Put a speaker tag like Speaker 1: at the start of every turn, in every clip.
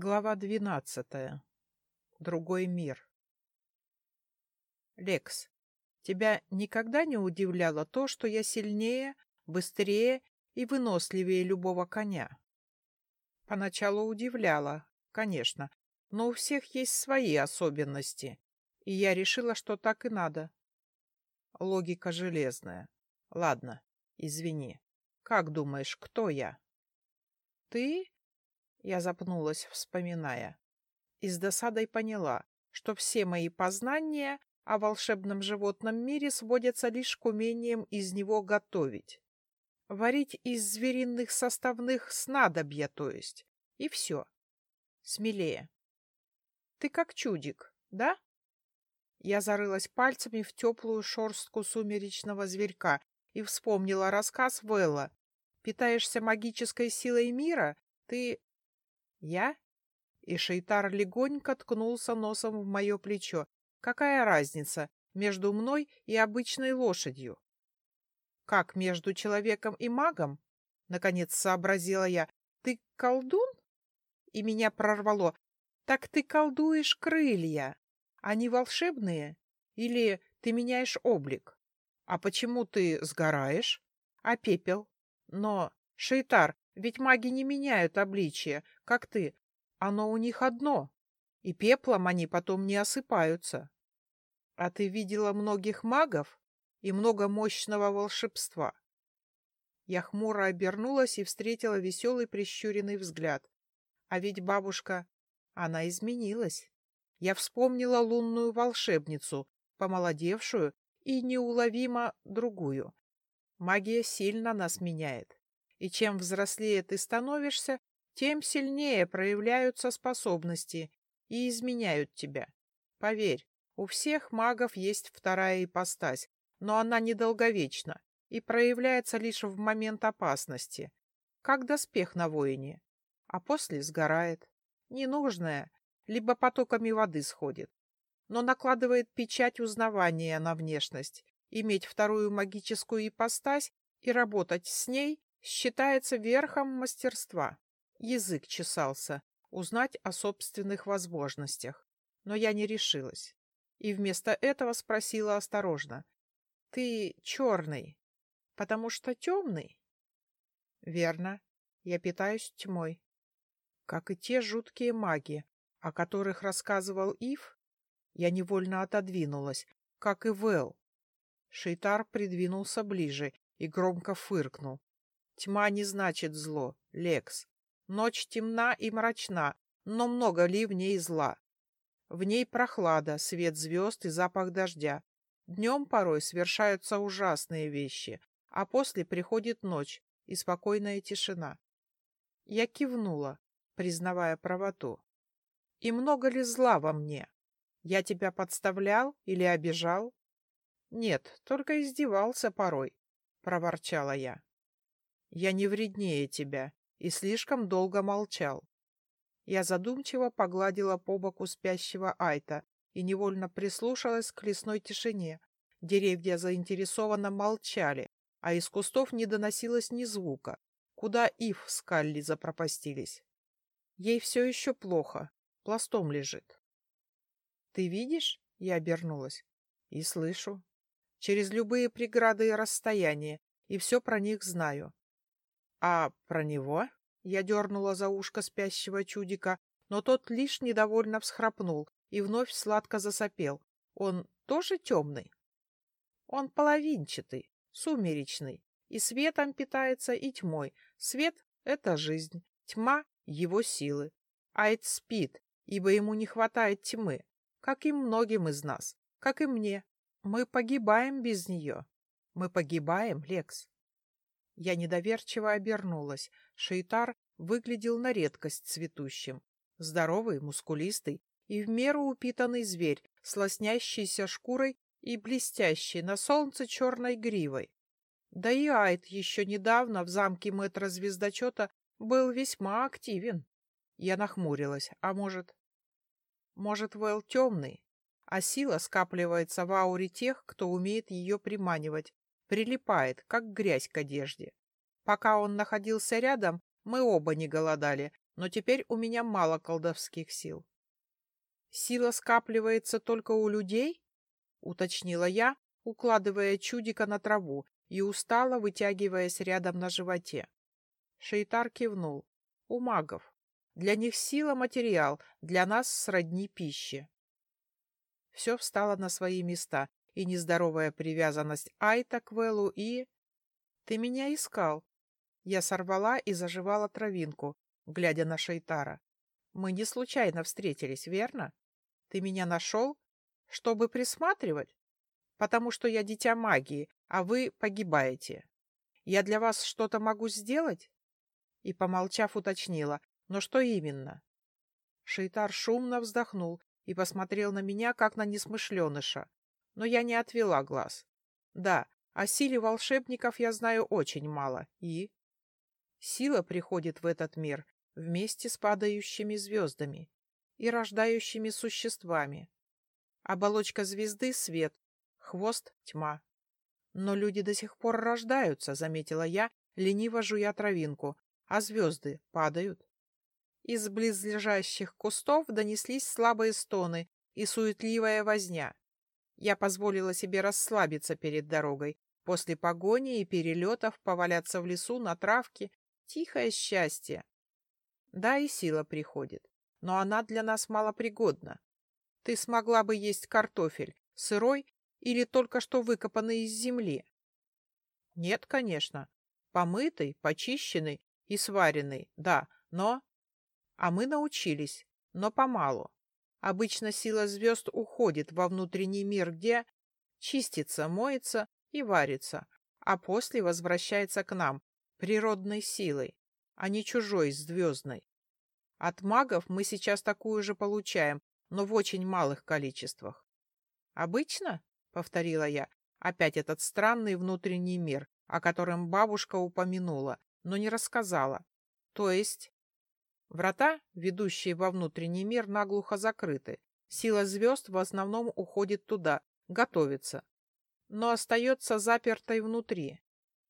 Speaker 1: Глава двенадцатая. Другой мир. Лекс, тебя никогда не удивляло то, что я сильнее, быстрее и выносливее любого коня? Поначалу удивляло, конечно, но у всех есть свои особенности, и я решила, что так и надо. Логика железная. Ладно, извини. Как думаешь, кто я? Ты я запнулась, вспоминая. И с досадой поняла, что все мои познания о волшебном животном мире сводятся лишь к умениям из него готовить. Варить из звериных составных снадобья, то есть. И все. Смелее. Ты как чудик, да? Я зарылась пальцами в теплую шорстку сумеречного зверька и вспомнила рассказ Вэлла. Питаешься магической силой мира? Ты «Я?» И Шейтар легонько ткнулся носом в мое плечо. «Какая разница между мной и обычной лошадью?» «Как между человеком и магом?» Наконец сообразила я. «Ты колдун?» И меня прорвало. «Так ты колдуешь крылья. Они волшебные? Или ты меняешь облик? А почему ты сгораешь? А пепел? Но, Шейтар, ведь маги не меняют обличие, как ты. Оно у них одно. И пеплом они потом не осыпаются. А ты видела многих магов и много мощного волшебства. Я хмуро обернулась и встретила веселый прищуренный взгляд. А ведь бабушка, она изменилась. Я вспомнила лунную волшебницу, помолодевшую и неуловимо другую. Магия сильно нас меняет. И чем взрослее ты становишься, тем сильнее проявляются способности и изменяют тебя. Поверь, у всех магов есть вторая ипостась, но она недолговечна и проявляется лишь в момент опасности, как доспех на воине, а после сгорает. Ненужная, либо потоками воды сходит, но накладывает печать узнавания на внешность. Иметь вторую магическую ипостась и работать с ней считается верхом мастерства. Язык чесался, узнать о собственных возможностях, но я не решилась. И вместо этого спросила осторожно. — Ты черный, потому что темный? — Верно. Я питаюсь тьмой. Как и те жуткие маги, о которых рассказывал Ив, я невольно отодвинулась, как и Вэл. Шейтар придвинулся ближе и громко фыркнул. Тьма не значит зло, Лекс. Ночь темна и мрачна, но много ли в ней зла? В ней прохлада, свет звезд и запах дождя. Днем порой совершаются ужасные вещи, а после приходит ночь и спокойная тишина. Я кивнула, признавая правоту. И много ли зла во мне? Я тебя подставлял или обижал? Нет, только издевался порой, — проворчала я. Я не вреднее тебя и слишком долго молчал. Я задумчиво погладила по боку спящего Айта и невольно прислушалась к лесной тишине. Деревья заинтересованно молчали, а из кустов не доносилось ни звука. Куда Ив с Калли запропастились? Ей все еще плохо, пластом лежит. — Ты видишь? — я обернулась. — И слышу. Через любые преграды и расстояния, и все про них знаю. А про него? Я дернула за ушко спящего чудика, но тот лишь недовольно всхрапнул и вновь сладко засопел. Он тоже темный? Он половинчатый, сумеречный, и светом питается, и тьмой. Свет — это жизнь, тьма — его силы. Айд спит, ибо ему не хватает тьмы, как и многим из нас, как и мне. Мы погибаем без нее. Мы погибаем, Лекс. Я недоверчиво обернулась. Шейтар выглядел на редкость цветущим. Здоровый, мускулистый и в меру упитанный зверь с лоснящейся шкурой и блестящей на солнце черной гривой. Да и Айд еще недавно в замке мэтра звездочета был весьма активен. Я нахмурилась. А может... Может, Вэл темный, а сила скапливается в ауре тех, кто умеет ее приманивать, прилипает, как грязь к одежде. Пока он находился рядом, Мы оба не голодали, но теперь у меня мало колдовских сил. Сила скапливается только у людей? Уточнила я, укладывая чудика на траву и устало вытягиваясь рядом на животе. Шейтар кивнул. У магов. Для них сила — материал, для нас — сродни пищи. Все встало на свои места, и нездоровая привязанность Айта к Вэллу, и... Ты меня искал. Я сорвала и заживала травинку, глядя на Шейтара. Мы не случайно встретились, верно? Ты меня нашел, чтобы присматривать? Потому что я дитя магии, а вы погибаете. Я для вас что-то могу сделать? И, помолчав, уточнила. Но что именно? Шейтар шумно вздохнул и посмотрел на меня, как на несмышленыша. Но я не отвела глаз. Да, о силе волшебников я знаю очень мало. И? Сила приходит в этот мир вместе с падающими звездами и рождающими существами. Оболочка звезды — свет, хвост — тьма. Но люди до сих пор рождаются, — заметила я, лениво жуя травинку, а звезды падают. Из близлежащих кустов донеслись слабые стоны и суетливая возня. Я позволила себе расслабиться перед дорогой, после погони и перелетов поваляться в лесу на травке. Тихое счастье. Да, и сила приходит, но она для нас малопригодна. Ты смогла бы есть картофель, сырой или только что выкопанный из земли? Нет, конечно. Помытый, почищенный и сваренный, да, но... А мы научились, но помалу. Обычно сила звезд уходит во внутренний мир, где чистится, моется и варится, а после возвращается к нам, природной силой, а не чужой звездной. От магов мы сейчас такую же получаем, но в очень малых количествах. «Обычно?» — повторила я. Опять этот странный внутренний мир, о котором бабушка упомянула, но не рассказала. То есть... Врата, ведущие во внутренний мир, наглухо закрыты. Сила звезд в основном уходит туда, готовится. Но остается запертой внутри.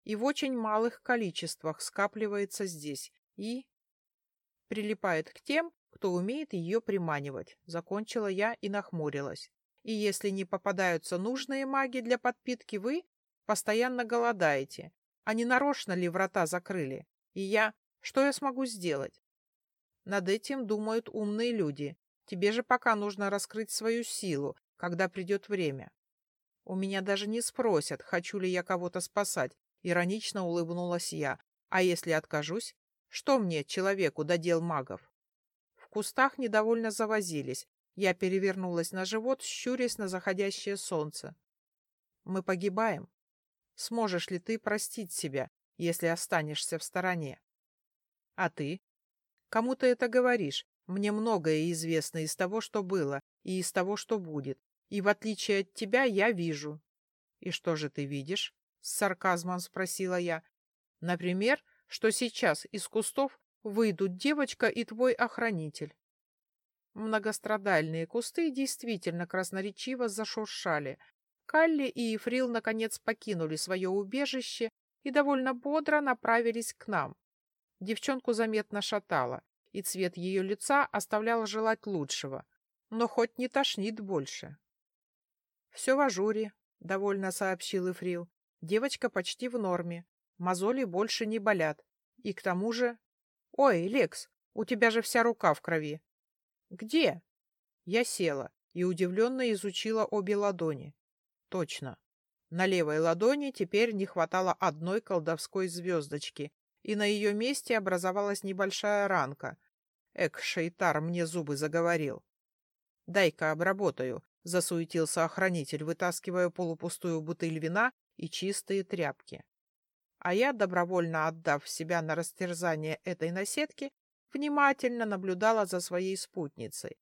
Speaker 1: И в очень малых количествах скапливается здесь. И... Прилипает к тем, кто умеет ее приманивать. Закончила я и нахмурилась. И если не попадаются нужные маги для подпитки, вы постоянно голодаете. А не нарочно ли врата закрыли? И я... Что я смогу сделать? Над этим думают умные люди. Тебе же пока нужно раскрыть свою силу, когда придет время. У меня даже не спросят, хочу ли я кого-то спасать. Иронично улыбнулась я. А если откажусь? Что мне, человеку, до дел магов? В кустах недовольно завозились. Я перевернулась на живот, щурясь на заходящее солнце. Мы погибаем. Сможешь ли ты простить себя, если останешься в стороне? А ты? Кому ты это говоришь? Мне многое известно из того, что было, и из того, что будет. И в отличие от тебя я вижу. И что же ты видишь? С сарказмом спросила я. Например, что сейчас из кустов выйдут девочка и твой охранитель. Многострадальные кусты действительно красноречиво зашуршали. Калли и Ефрил наконец покинули свое убежище и довольно бодро направились к нам. Девчонку заметно шатало, и цвет ее лица оставлял желать лучшего, но хоть не тошнит больше. — Все в ажуре, — довольно сообщил Ифрил. Девочка почти в норме, мозоли больше не болят. И к тому же... — Ой, Лекс, у тебя же вся рука в крови. — Где? Я села и удивленно изучила обе ладони. Точно. На левой ладони теперь не хватало одной колдовской звездочки, и на ее месте образовалась небольшая ранка. Эк, Шейтар мне зубы заговорил. «Дай-ка обработаю», — засуетился охранитель, вытаскивая полупустую бутыль вина и чистые тряпки. А я, добровольно отдав себя на растерзание этой наседки, внимательно наблюдала за своей спутницей.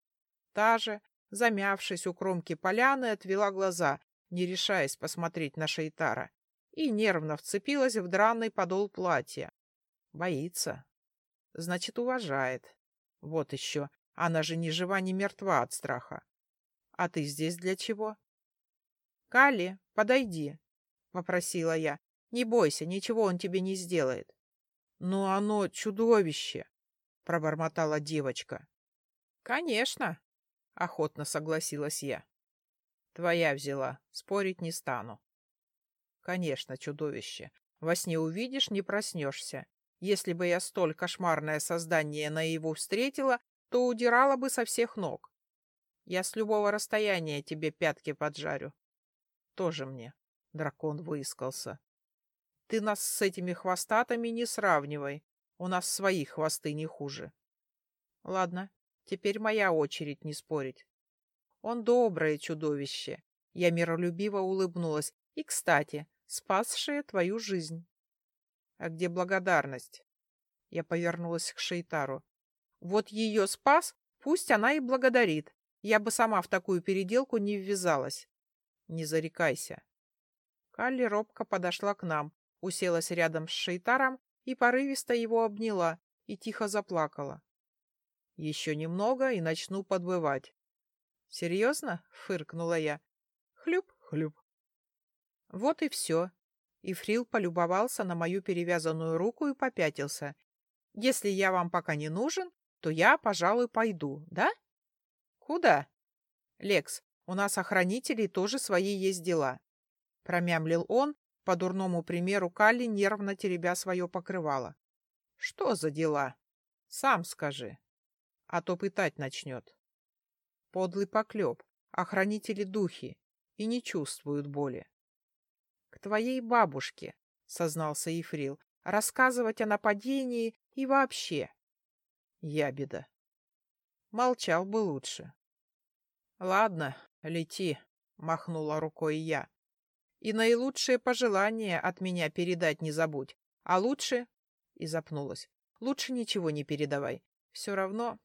Speaker 1: Та же, замявшись у кромки поляны, отвела глаза, не решаясь посмотреть на Шейтара, и нервно вцепилась в драный подол платья. Боится. Значит, уважает. Вот еще. Она же ни жива, ни мертва от страха. А ты здесь для чего? — Калли, подойди, — попросила я. — Не бойся, ничего он тебе не сделает. Но оно чудовище, пробормотала девочка. Конечно, охотно согласилась я. Твоя взяла, спорить не стану. Конечно, чудовище. Во сне увидишь, не проснешься. Если бы я столь кошмарное создание наяву встретила, то удирала бы со всех ног. Я с любого расстояния тебе пятки поджарю. Тоже мне. Дракон выискался. Ты нас с этими хвостатами не сравнивай. У нас свои хвосты не хуже. Ладно, теперь моя очередь не спорить. Он доброе чудовище. Я миролюбиво улыбнулась. И, кстати, спасшее твою жизнь. А где благодарность? Я повернулась к Шейтару. Вот ее спас, пусть она и благодарит. Я бы сама в такую переделку не ввязалась. Не зарекайся. Калли робко подошла к нам, уселась рядом с Шейтаром и порывисто его обняла и тихо заплакала. Еще немного и начну подбывать. «Серьезно?» — фыркнула я. «Хлюп-хлюп». Вот и все. И Фрил полюбовался на мою перевязанную руку и попятился. «Если я вам пока не нужен, то я, пожалуй, пойду, да?» «Куда?» «Лекс, у нас охранителей тоже свои есть дела», — промямлил он, по дурному примеру Калли, нервно теребя свое покрывало. «Что за дела? Сам скажи, а то пытать начнет». Подлый поклеп, охранители духи, и не чувствуют боли. «К твоей бабушке», — сознался Ефрил, — «рассказывать о нападении и вообще». Ябеда. Молчал бы лучше. «Ладно, лети», — махнула рукой я. И наилучшие пожелания от меня передать не забудь. А лучше...» И запнулась. «Лучше ничего не передавай. Все равно...»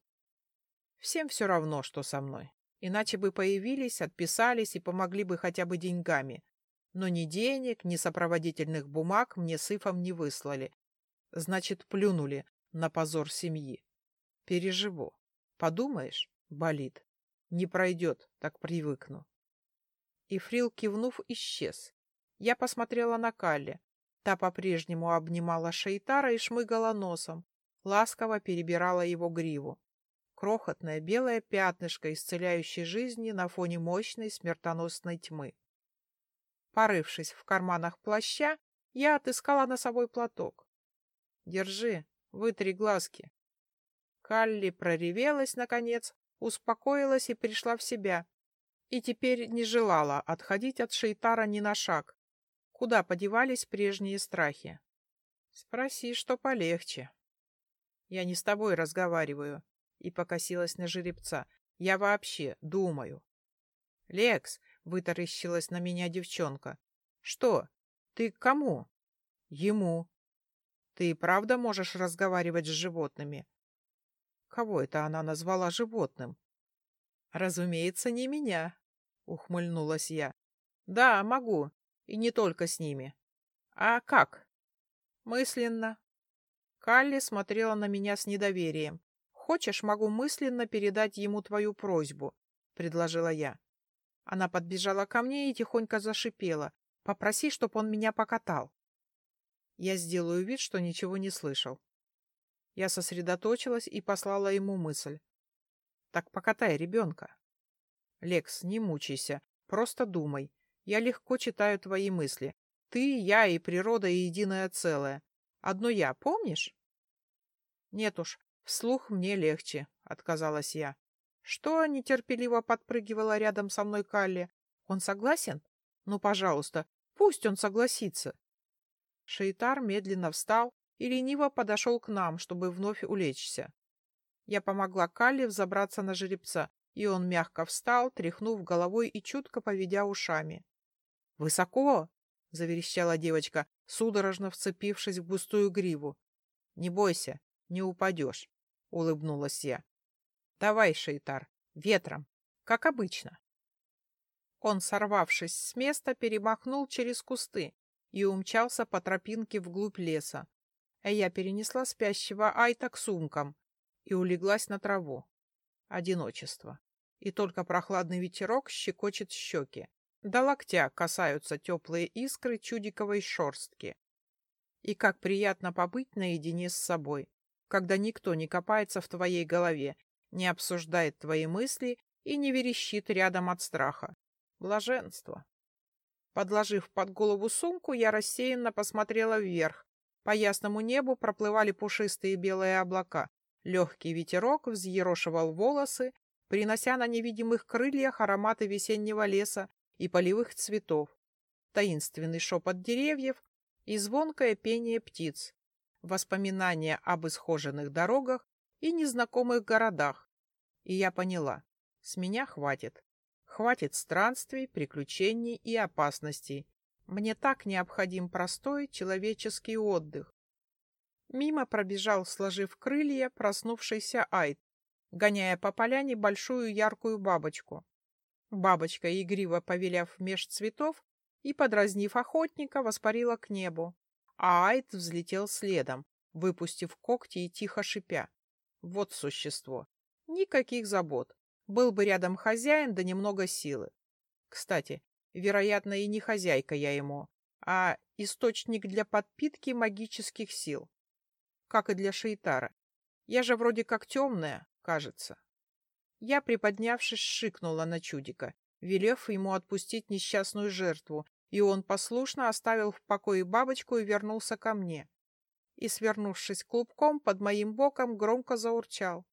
Speaker 1: «Всем все равно, что со мной. Иначе бы появились, отписались и помогли бы хотя бы деньгами. Но ни денег, ни сопроводительных бумаг мне с Ифом не выслали. Значит, плюнули на позор семьи. Переживу. Подумаешь, болит. Не пройдет, так привыкну. И Фрил, кивнув, исчез. Я посмотрела на Калли. Та по-прежнему обнимала Шейтара и шмыгала носом, ласково перебирала его гриву. Крохотное белое пятнышко исцеляющей жизни на фоне мощной смертоносной тьмы. Порывшись в карманах плаща, я отыскала носовой платок. «Держи, вытри глазки». Калли проревелась, наконец, успокоилась и пришла в себя, и теперь не желала отходить от Шейтара ни на шаг. Куда подевались прежние страхи? Спроси, что полегче. Я не с тобой разговариваю. И покосилась на жеребца. Я вообще думаю. Лекс, вытаращилась на меня девчонка. Что? Ты к кому? Ему. Ты правда можешь разговаривать с животными? Кого это она назвала животным? Разумеется, не меня, — ухмыльнулась я. «Да, могу. И не только с ними. А как?» «Мысленно». Калли смотрела на меня с недоверием. «Хочешь, могу мысленно передать ему твою просьбу», — предложила я. Она подбежала ко мне и тихонько зашипела. «Попроси, чтоб он меня покатал». Я сделаю вид, что ничего не слышал. Я сосредоточилась и послала ему мысль. «Так покатай ребенка». Лекс, не мучайся, просто думай. Я легко читаю твои мысли. Ты, я и природа и единое целое. Одно я, помнишь? Нет уж, вслух мне легче, отказалась я. Что нетерпеливо подпрыгивала рядом со мной Калли? Он согласен? Ну, пожалуйста, пусть он согласится. Шейтар медленно встал и лениво подошел к нам, чтобы вновь улечься. Я помогла Калли взобраться на жеребца, и он мягко встал, тряхнув головой и чутко поведя ушами. «Высоко!» — заверещала девочка, судорожно вцепившись в густую гриву. «Не бойся, не упадешь», — улыбнулась я. «Давай, Шейтар, ветром, как обычно». Он, сорвавшись с места, перемахнул через кусты и умчался по тропинке вглубь леса, а я перенесла спящего Айта к сумкам и улеглась на траву одиночество. И только прохладный ветерок щекочет щеки. До локтя касаются теплые искры чудиковой шорстки. И как приятно побыть наедине с собой, когда никто не копается в твоей голове, не обсуждает твои мысли и не верещит рядом от страха. Блаженство. Подложив под голову сумку, я рассеянно посмотрела вверх. По ясному небу проплывали пушистые белые облака. Легкий ветерок взъерошивал волосы, принося на невидимых крыльях ароматы весеннего леса и полевых цветов, таинственный шепот деревьев и звонкое пение птиц, воспоминания об исхоженных дорогах и незнакомых городах. И я поняла, с меня хватит. Хватит странствий, приключений и опасностей. Мне так необходим простой человеческий отдых. Мимо пробежал, сложив крылья, проснувшийся Айд, гоняя по поляне большую яркую бабочку. Бабочка, игриво повеляв меж цветов и, подразнив охотника, воспарила к небу, а Айд взлетел следом, выпустив когти и тихо шипя. Вот существо. Никаких забот. Был бы рядом хозяин, да немного силы. Кстати, вероятно, и не хозяйка я ему, а источник для подпитки магических сил. Как и для Шейтара. Я же вроде как темная, кажется. Я, приподнявшись, шикнула на чудика, велев ему отпустить несчастную жертву, и он послушно оставил в покое бабочку и вернулся ко мне. И, свернувшись клубком, под моим боком громко заурчал.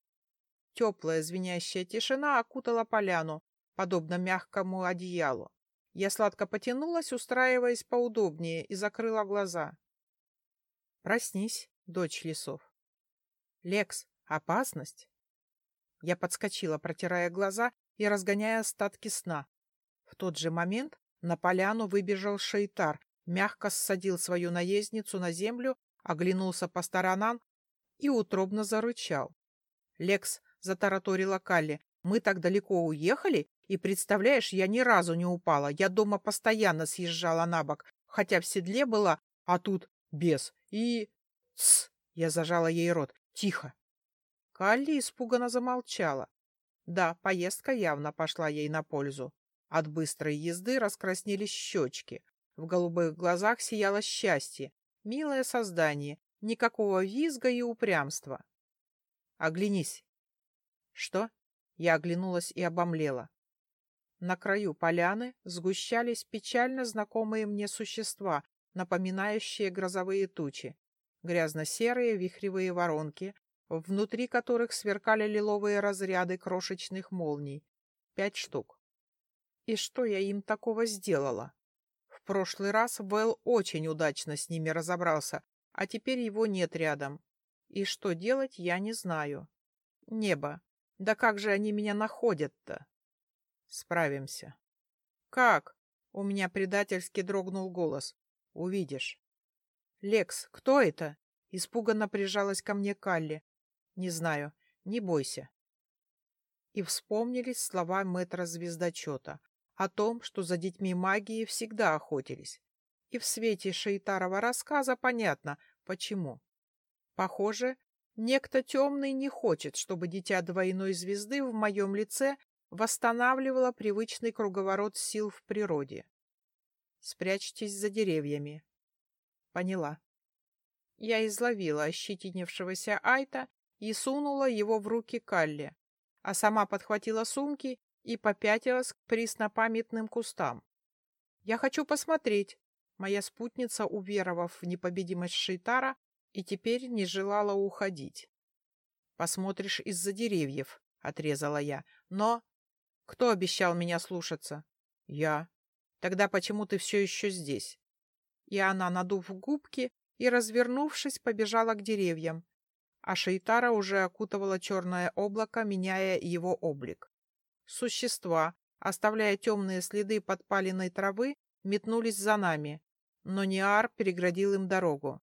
Speaker 1: Теплая звенящая тишина окутала поляну, подобно мягкому одеялу. Я сладко потянулась, устраиваясь поудобнее, и закрыла глаза. «Проснись, дочь лесов». «Лекс, опасность?» Я подскочила, протирая глаза и разгоняя остатки сна. В тот же момент на поляну выбежал Шейтар, мягко ссадил свою наездницу на землю, оглянулся по сторонам и утробно зарычал. «Лекс», — затараторила Калли, — «мы так далеко уехали, и, представляешь, я ни разу не упала. Я дома постоянно съезжала на бок, хотя в седле была, а тут без. И... Тсс! Я зажала ей рот. Тихо. Калли испуганно замолчала. Да, поездка явно пошла ей на пользу. От быстрой езды раскраснелись щечки. В голубых глазах сияло счастье. Милое создание. Никакого визга и упрямства. Оглянись. Что? Я оглянулась и обомлела. На краю поляны сгущались печально знакомые мне существа, напоминающие грозовые тучи. Грязно-серые вихревые воронки, внутри которых сверкали лиловые разряды крошечных молний. Пять штук. И что я им такого сделала? Прошлый раз Вэл очень удачно с ними разобрался, а теперь его нет рядом. И что делать, я не знаю. Небо. Да как же они меня находят-то? Справимся. Как? У меня предательски дрогнул голос. Увидишь. Лекс, кто это? Испуганно прижалась ко мне Калли. Не знаю. Не бойся. И вспомнились слова мэтра звездочета о том, что за детьми магии всегда охотились. И в свете Шейтарова рассказа понятно, почему. Похоже, некто темный не хочет, чтобы дитя двойной звезды в моем лице восстанавливало привычный круговорот сил в природе. Спрячьтесь за деревьями. Поняла. Я изловила ощетинившегося Айта и сунула его в руки Калли, а сама подхватила сумки и попятилась к преснопамятным кустам. «Я хочу посмотреть!» Моя спутница, уверовав в непобедимость Шейтара, и теперь не желала уходить. «Посмотришь из-за деревьев», — отрезала я. «Но...» «Кто обещал меня слушаться?» «Я». «Тогда почему ты все еще здесь?» И она, надув губки и, развернувшись, побежала к деревьям, а Шейтара уже окутывало черное облако, меняя его облик. Существа, оставляя темные следы подпаленной травы, метнулись за нами, но Ниар переградил им дорогу.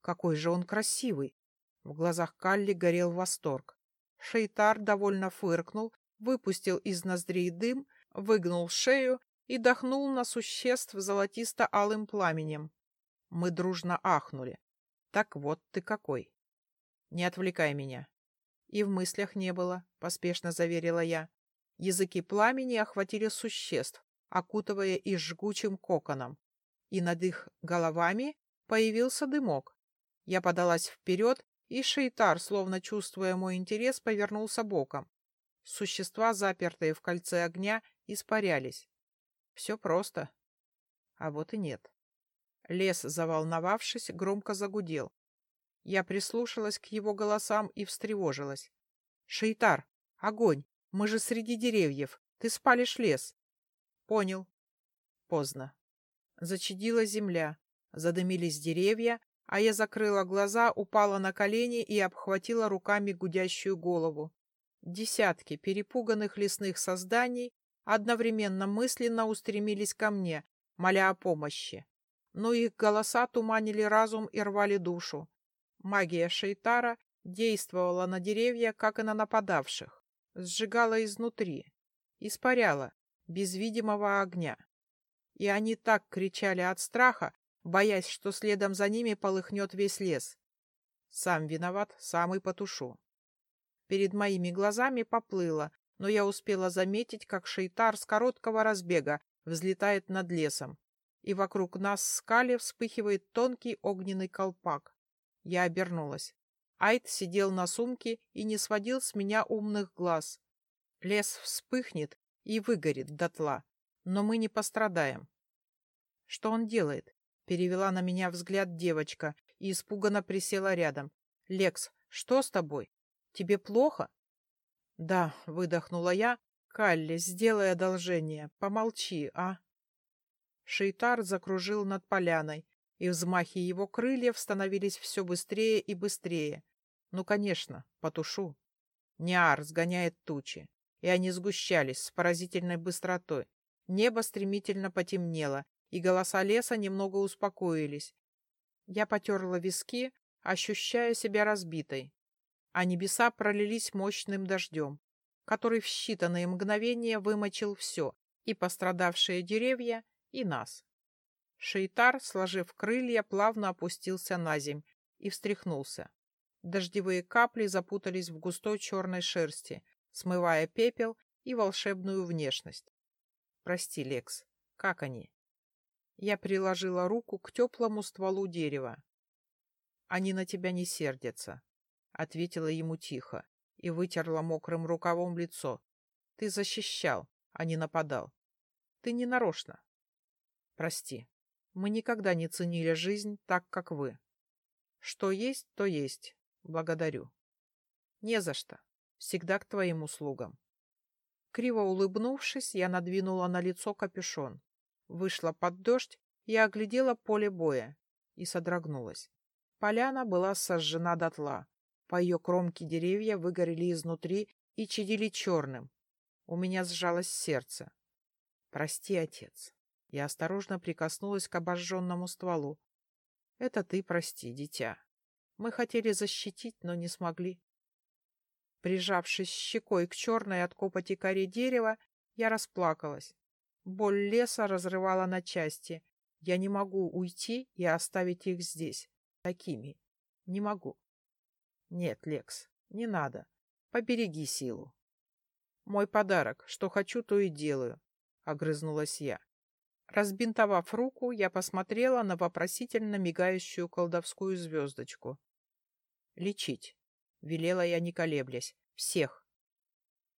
Speaker 1: Какой же он красивый! В глазах Калли горел восторг. Шейтар довольно фыркнул, выпустил из ноздрей дым, выгнул шею и дохнул на существ золотисто-алым пламенем. Мы дружно ахнули. Так вот ты какой! Не отвлекай меня. И в мыслях не было, поспешно заверила я. Языки пламени охватили существ, окутывая их жгучим коконом. И над их головами появился дымок. Я подалась вперед, и Шейтар, словно чувствуя мой интерес, повернулся боком. Существа, запертые в кольце огня, испарялись. Все просто. А вот и нет. Лес, заволновавшись, громко загудел. Я прислушалась к его голосам и встревожилась. «Шейтар! Огонь! Мы же среди деревьев! Ты спалишь лес!» «Понял». Поздно. Зачадила земля, задымились деревья, а я закрыла глаза, упала на колени и обхватила руками гудящую голову. Десятки перепуганных лесных созданий одновременно мысленно устремились ко мне, моля о помощи. Но их голоса туманили разум и рвали душу. Магия Шейтара действовала на деревья, как и на нападавших. Сжигала изнутри, испаряла, без видимого огня. И они так кричали от страха, боясь, что следом за ними полыхнет весь лес. Сам виноват, сам и потушу. Перед моими глазами поплыло, но я успела заметить, как шейтар с короткого разбега взлетает над лесом, и вокруг нас скали вспыхивает тонкий огненный колпак. Я обернулась. Айд сидел на сумке и не сводил с меня умных глаз. Лес вспыхнет и выгорит дотла, но мы не пострадаем. Что он делает? Перевела на меня взгляд девочка и испуганно присела рядом. «Лекс, что с тобой? Тебе плохо?» «Да», — выдохнула я. «Калли, сделай одолжение, помолчи, а?» Шейтар закружил над поляной, и взмахи его крыльев становились все быстрее и быстрее. Ну, конечно, потушу. Ниар сгоняет тучи, и они сгущались с поразительной быстротой. Небо стремительно потемнело, и голоса леса немного успокоились. Я потерла виски, ощущая себя разбитой, а небеса пролились мощным дождем, который в считанные мгновения вымочил все, и пострадавшие деревья, и нас. Шейтар, сложив крылья, плавно опустился на земь и встряхнулся. Дождевые капли запутались в густой черной шерсти, смывая пепел и волшебную внешность. Прости, Лекс, как они? Я приложила руку к теплому стволу дерева. Они на тебя не сердятся, — ответила ему тихо и вытерла мокрым рукавом лицо. Ты защищал, а не нападал. Ты не нарочно. Прости, мы никогда не ценили жизнь так, как вы. Что есть, то есть. Благодарю. Не за что. Всегда к твоим услугам. Криво улыбнувшись, я надвинула на лицо капюшон, вышла под дождь и оглядела поле боя и содрогнулась. Поляна была сожжена дотла. По ее кромке деревья выгорели изнутри и чадили черным. У меня сжалось сердце. Прости, отец. Я осторожно прикоснулась к обожженному стволу. Это ты прости, дитя. Мы хотели защитить, но не смогли. Прижавшись щекой к черной от копоти коре дерева, я расплакалась. Боль леса разрывала на части. Я не могу уйти и оставить их здесь, такими. Не могу. Нет, Лекс, не надо. Побереги силу. Мой подарок. Что хочу, то и делаю. Огрызнулась я. Разбинтовав руку, я посмотрела на вопросительно мигающую колдовскую звездочку. «Лечить», — велела я, не колеблясь, — «всех».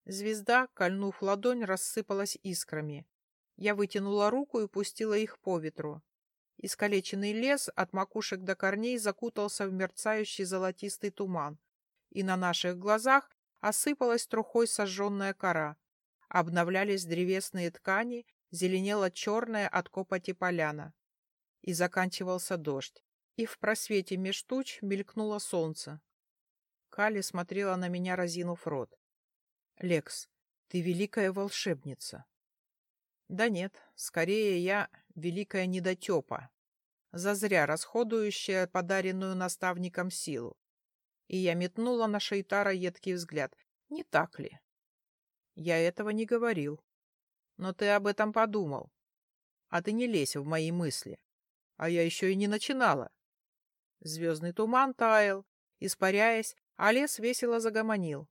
Speaker 1: Звезда, кольнув ладонь, рассыпалась искрами. Я вытянула руку и пустила их по ветру. Искалеченный лес от макушек до корней закутался в мерцающий золотистый туман, и на наших глазах осыпалась трухой сожженная кора. Обновлялись древесные ткани, зеленела черная от копоти поляна. И заканчивался дождь, и в просвете меж туч мелькнуло солнце. Кали смотрела на меня, разинув рот. — Лекс, ты великая волшебница. Да нет, скорее я великая недотепа, зазря расходующая подаренную наставником силу. И я метнула на Шейтара едкий взгляд. Не так ли? Я этого не говорил. Но ты об этом подумал. А ты не лезь в мои мысли. А я еще и не начинала. Звездный туман таял, испаряясь, а лес весело загомонил.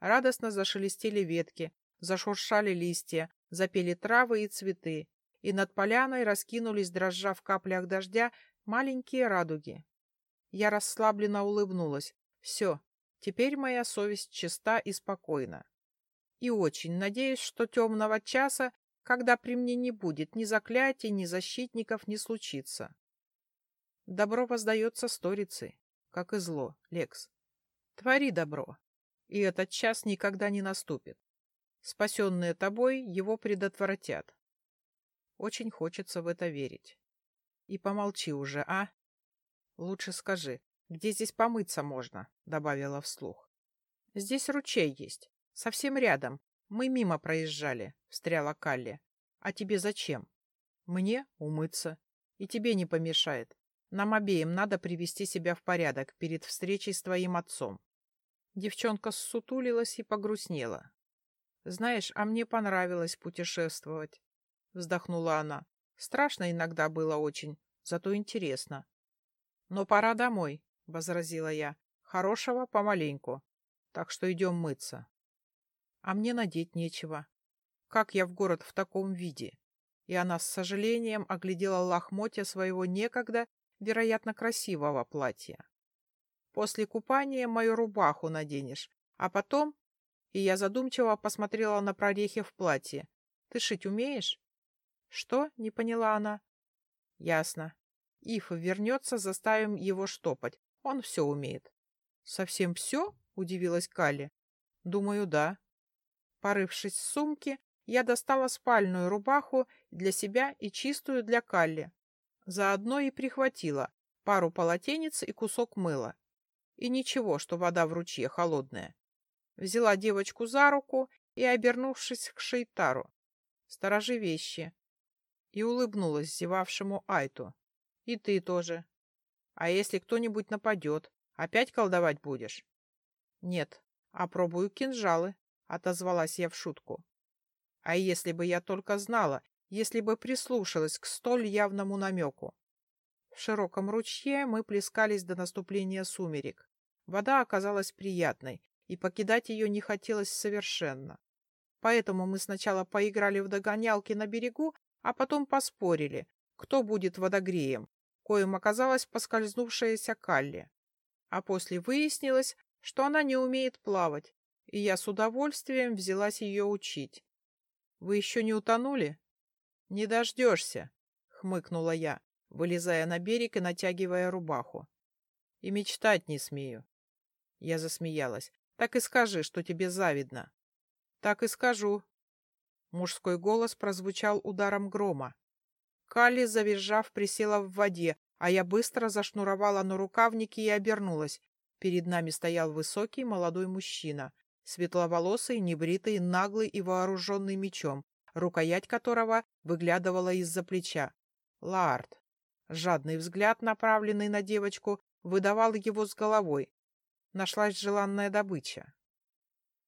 Speaker 1: Радостно зашелестели ветки, зашуршали листья, запели травы и цветы, и над поляной раскинулись, дрожа в каплях дождя, маленькие радуги. Я расслабленно улыбнулась. Все, теперь моя совесть чиста и спокойна. И очень надеюсь, что темного часа, когда при мне не будет ни заклятий, ни защитников, не случится. Добро воздается сторицей, как и зло, Лекс. Твори добро, и этот час никогда не наступит. Спасенные тобой его предотвратят. Очень хочется в это верить. И помолчи уже, а? Лучше скажи, где здесь помыться можно? Добавила вслух. Здесь ручей есть, совсем рядом. Мы мимо проезжали, встряла Калли. А тебе зачем? Мне умыться. И тебе не помешает. Нам обеим надо привести себя в порядок перед встречей с твоим отцом. Девчонка ссутулилась и погрустнела. Знаешь, а мне понравилось путешествовать. Вздохнула она. Страшно иногда было очень, зато интересно. Но пора домой, возразила я. Хорошего помаленьку. Так что идем мыться. А мне надеть нечего. Как я в город в таком виде? И она с сожалением оглядела лохмотья своего некогда, вероятно, красивого платья. После купания мою рубаху наденешь, а потом... И я задумчиво посмотрела на прорехи в платье. Ты шить умеешь? Что? Не поняла она. Ясно. Иф вернется, заставим его штопать. Он все умеет. Совсем все? Удивилась Калли. Думаю, да. Порывшись в сумке, я достала спальную рубаху для себя и чистую для Калли. Заодно и прихватила пару полотенец и кусок мыла. И ничего, что вода в ручье холодная. Взяла девочку за руку и, обернувшись к Шейтару, «Сторожи вещи и улыбнулась зевавшему Айту. «И ты тоже. А если кто-нибудь нападет, опять колдовать будешь?» «Нет, опробую кинжалы», — отозвалась я в шутку. «А если бы я только знала, если бы прислушалась к столь явному намеку?» В широком ручье мы плескались до наступления сумерек. Вода оказалась приятной, и покидать ее не хотелось совершенно. Поэтому мы сначала поиграли в догонялки на берегу, а потом поспорили, кто будет водогреем, коим оказалась поскользнувшаяся Калли. А после выяснилось, что она не умеет плавать, и я с удовольствием взялась ее учить. «Вы еще не утонули?» «Не дождешься», — хмыкнула я, вылезая на берег и натягивая рубаху. «И мечтать не смею». Я засмеялась. «Так и скажи, что тебе завидно». «Так и скажу», Мужской голос прозвучал ударом грома. Калли, завизжав, присела в воде, а я быстро зашнуровала на рукавнике и обернулась. Перед нами стоял высокий молодой мужчина, светловолосый, небритый, наглый и вооруженный мечом, рукоять которого выглядывала из-за плеча. Лаард. Жадный взгляд, направленный на девочку, выдавал его с головой. Нашлась желанная добыча.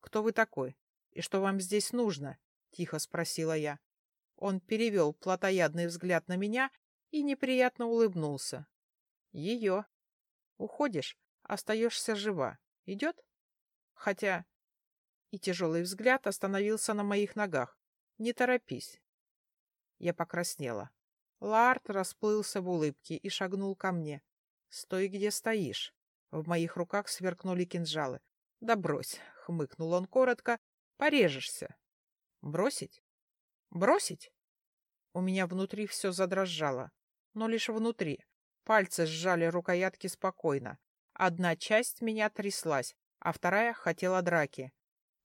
Speaker 1: «Кто вы такой? И что вам здесь нужно?» — тихо спросила я. Он перевел плотоядный взгляд на меня и неприятно улыбнулся. Ее. Уходишь, остаешься жива. Идет? Хотя... И тяжелый взгляд остановился на моих ногах. Не торопись. Я покраснела. Ларт расплылся в улыбке и шагнул ко мне. «Стой, где стоишь». В моих руках сверкнули кинжалы. «Да брось», — хмыкнул он коротко, — «порежешься». Бросить? Бросить? У меня внутри все задрожало, но лишь внутри. Пальцы сжали рукоятки спокойно. Одна часть меня тряслась, а вторая хотела драки.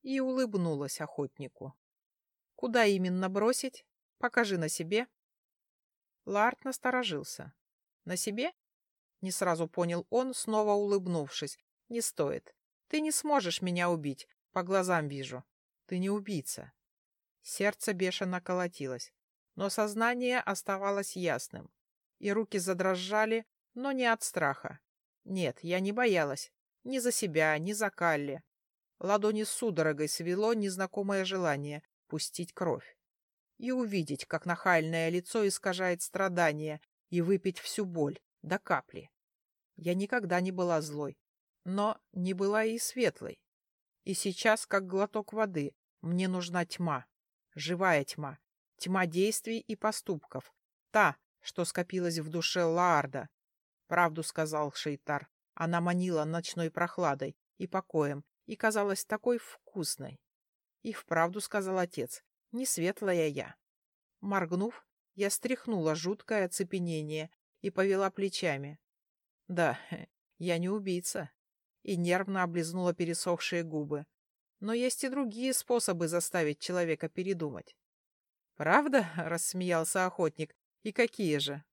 Speaker 1: И улыбнулась охотнику. Куда именно бросить? Покажи на себе. Ларт насторожился. На себе? Не сразу понял он, снова улыбнувшись. Не стоит. Ты не сможешь меня убить, по глазам вижу. Ты не убийца. Сердце бешено колотилось, но сознание оставалось ясным, и руки задрожали, но не от страха. Нет, я не боялась. Ни за себя, ни за Калли. Ладони судорогой свело незнакомое желание пустить кровь. И увидеть, как нахальное лицо искажает страдания, и выпить всю боль до капли. Я никогда не была злой, но не была и светлой. И сейчас, как глоток воды, мне нужна тьма, Живая тьма. Тьма действий и поступков. Та, что скопилась в душе Лаарда. Правду сказал Шейтар. Она манила ночной прохладой и покоем, и казалась такой вкусной. И вправду сказал отец, не светлая я. Моргнув, я стряхнула жуткое оцепенение и повела плечами. Да, я не убийца. И нервно облизнула пересохшие губы. Но есть и другие способы заставить человека передумать. «Правда?» — рассмеялся охотник. «И какие же?»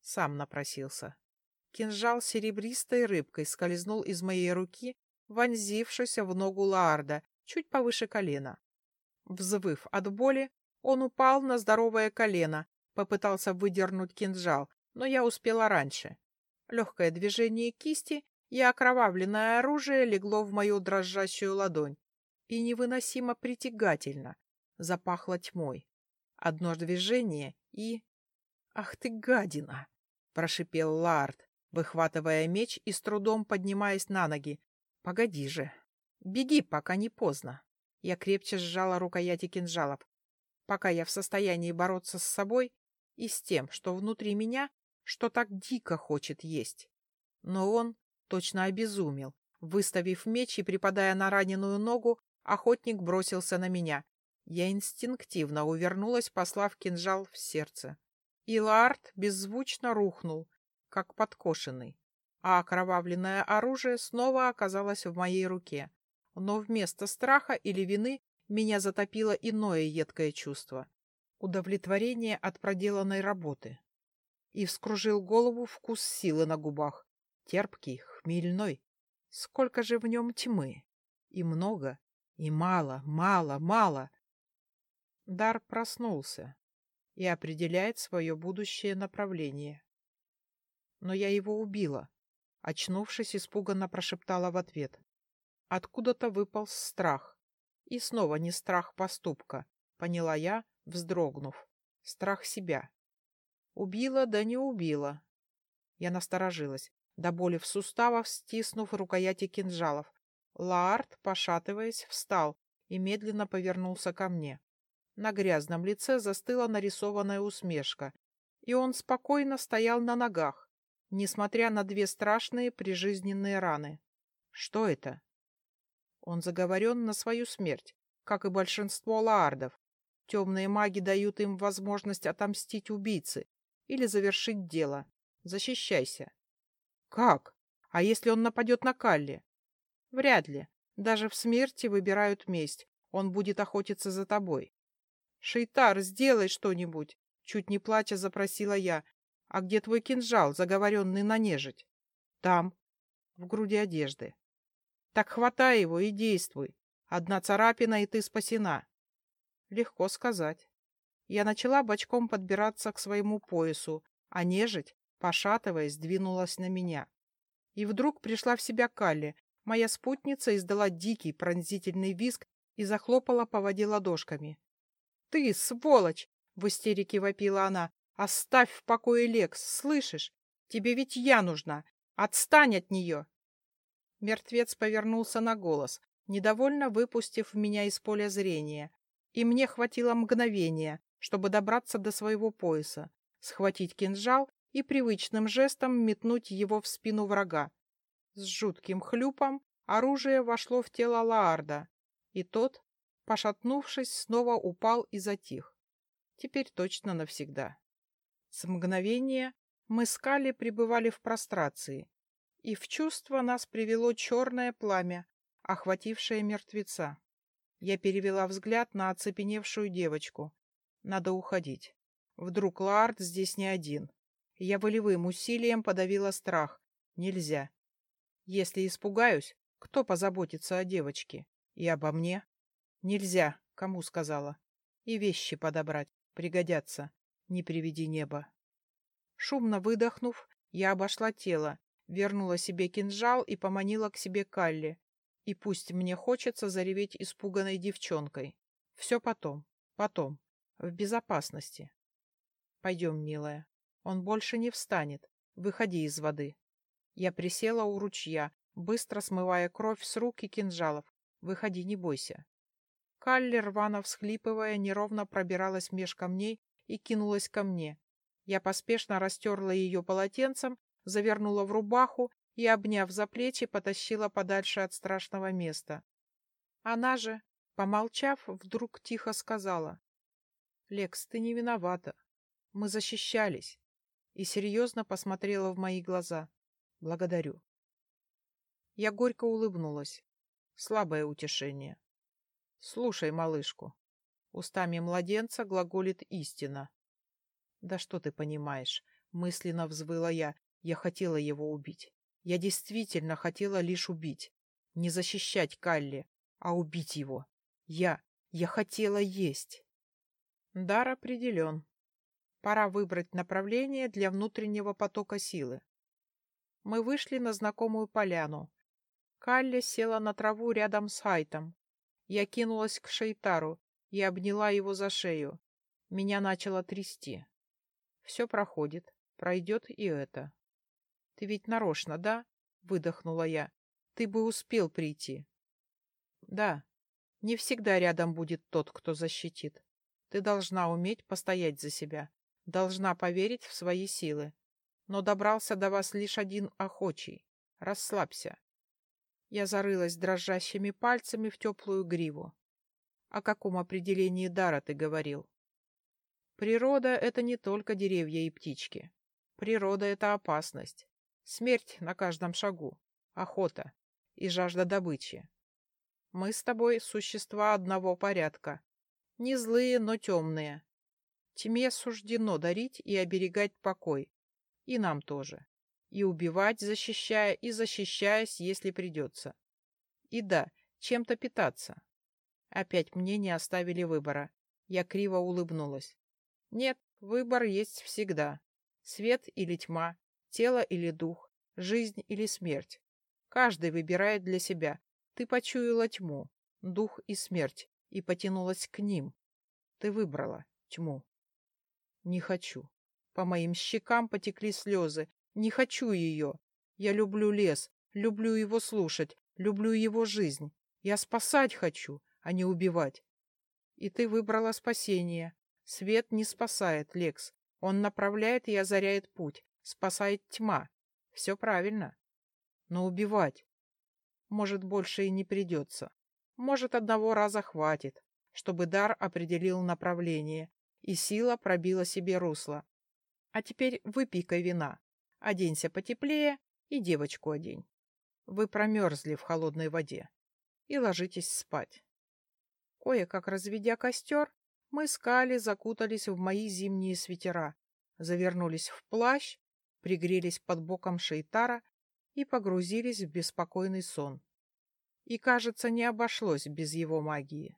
Speaker 1: Сам напросился. Кинжал серебристой рыбкой скользнул из моей руки, вонзившись в ногу Лаарда, чуть повыше колена. Взвыв от боли, он упал на здоровое колено, попытался выдернуть кинжал, но я успела раньше. Легкое движение кисти, и окровавленное оружие легло в мою дрожащую ладонь. И невыносимо притягательно. Запахло тьмой. Одно движение и... «Ах ты, гадина!» — прошипел Лард, выхватывая меч и с трудом поднимаясь на ноги. «Погоди же! Беги, пока не поздно!» Я крепче сжала рукояти кинжалов пока я в состоянии бороться с собой и с тем, что внутри меня, что так дико хочет есть. Но он точно обезумел. Выставив меч и припадая на раненую ногу, охотник бросился на меня. Я инстинктивно увернулась, послав кинжал в сердце. И Лаарт беззвучно рухнул, как подкошенный, а окровавленное оружие снова оказалось в моей руке. Но вместо страха или вины меня затопило иное едкое чувство — удовлетворение от проделанной работы. И вскружил голову вкус силы на губах, терпкий, хмельной. Сколько же в нем тьмы! И много, и мало, мало, мало. Дар проснулся и определяет свое будущее направление. Но я его убила. Очнувшись, испуганно прошептала в ответ. Откуда-то выпал страх. И снова не страх поступка, поняла я, вздрогнув. Страх себя. Убила, да не убила. Я насторожилась, до боли в суставах, стиснув рукояти кинжалов. Лаард, пошатываясь, встал и медленно повернулся ко мне. На грязном лице застыла нарисованная усмешка, и он спокойно стоял на ногах, несмотря на две страшные прижизненные раны. Что это? Он заговорен на свою смерть, как и большинство лаардов. Темные маги дают им возможность отомстить убийце или завершить дело. Защищайся. Как? А если он нападет на Калли? Вряд ли. Даже в смерти выбирают месть. Он будет охотиться за тобой. Шейтар, сделай что-нибудь. Чуть не плача запросила я. А где твой кинжал, заговоренный на нежить? Там, в груди одежды. Так хватай его и действуй. Одна царапина, и ты спасена. Легко сказать. Я начала бочком подбираться к своему поясу, а нежить, пошатываясь, двинулась на меня. И вдруг пришла в себя Калли. Моя спутница издала дикий пронзительный визг и захлопала по воде ладошками. — Ты, сволочь! — в истерике вопила она. — Оставь в покое Лекс, слышишь? Тебе ведь я нужна. Отстань от нее! Мертвец повернулся на голос, недовольно выпустив меня из поля зрения. И мне хватило мгновения, чтобы добраться до своего пояса, схватить кинжал и привычным жестом метнуть его в спину врага. С жутким хлюпом оружие вошло в тело Лаарда, и тот, пошатнувшись, снова упал и затих. Теперь точно навсегда. С мгновения мы с Калли пребывали в прострации, и в чувство нас привело черное пламя, охватившее мертвеца. Я перевела взгляд на оцепеневшую девочку. Надо уходить. Вдруг Лард здесь не один. Я волевым усилием подавила страх. Нельзя. Если испугаюсь, кто позаботится о девочке? И обо мне? Нельзя, кому сказала. И вещи подобрать. Пригодятся. Не приведи небо. Шумно выдохнув, я обошла тело вернула себе кинжал и поманила к себе Калли. И пусть мне хочется зареветь испуганной девчонкой. Все потом, потом, в безопасности. Пойдем, милая. Он больше не встанет. Выходи из воды. Я присела у ручья, быстро смывая кровь с рук и кинжалов. Выходи, не бойся. Калли, рвано всхлипывая, неровно пробиралась меж камней и кинулась ко мне. Я поспешно растерла ее полотенцем завернула в рубаху и, обняв за плечи, потащила подальше от страшного места. Она же, помолчав, вдруг тихо сказала. — Лекс, ты не виновата. Мы защищались. И серьезно посмотрела в мои глаза. Благодарю. Я горько улыбнулась. Слабое утешение. Слушай, малышку. Устами младенца глаголит истина. Да что ты понимаешь? Мысленно взвыла я. Я хотела его убить. Я действительно хотела лишь убить. Не защищать Калли, а убить его. Я, я хотела есть. Дар определен. Пора выбрать направление для внутреннего потока силы. Мы вышли на знакомую поляну. Калли села на траву рядом с Хайтом. Я кинулась к Шейтару и обняла его за шею. Меня начало трясти. Все проходит, пройдет и это. Ты ведь нарочно, да? Выдохнула я. Ты бы успел прийти. Да. Не всегда рядом будет тот, кто защитит. Ты должна уметь постоять за себя. Должна поверить в свои силы. Но добрался до вас лишь один охочий. Расслабься. Я зарылась дрожащими пальцами в теплую гриву. О каком определении дара ты говорил? Природа — это не только деревья и птички. Природа — это опасность. Смерть на каждом шагу, охота и жажда добычи. Мы с тобой существа одного порядка. Не злые, но темные. Тьме суждено дарить и оберегать покой. И нам тоже. И убивать, защищая, и защищаясь, если придется. И да, чем-то питаться. Опять мне не оставили выбора. Я криво улыбнулась. Нет, выбор есть всегда. Свет или тьма, тело или дух, жизнь или смерть. Каждый выбирает для себя. Ты почуяла тьму, дух и смерть, и потянулась к ним. Ты выбрала тьму. Не хочу. По моим щекам потекли слезы. Не хочу ее. Я люблю лес, люблю его слушать, люблю его жизнь. Я спасать хочу, а не убивать. И ты выбрала спасение. Свет не спасает, Лекс. Он направляет и озаряет путь спасает тьма. Все правильно. Но убивать... Может, больше и не придется. Может, одного раза хватит, чтобы дар определил направление, и сила пробила себе русло. А теперь выпей-ка вина, оденься потеплее и девочку одень. Вы промерзли в холодной воде. И ложитесь спать. Кое-как разведя костер, мы с Кали закутались в мои зимние свитера, завернулись в плащ пригрелись под боком Шейтара и погрузились в беспокойный сон. И, кажется, не обошлось без его магии.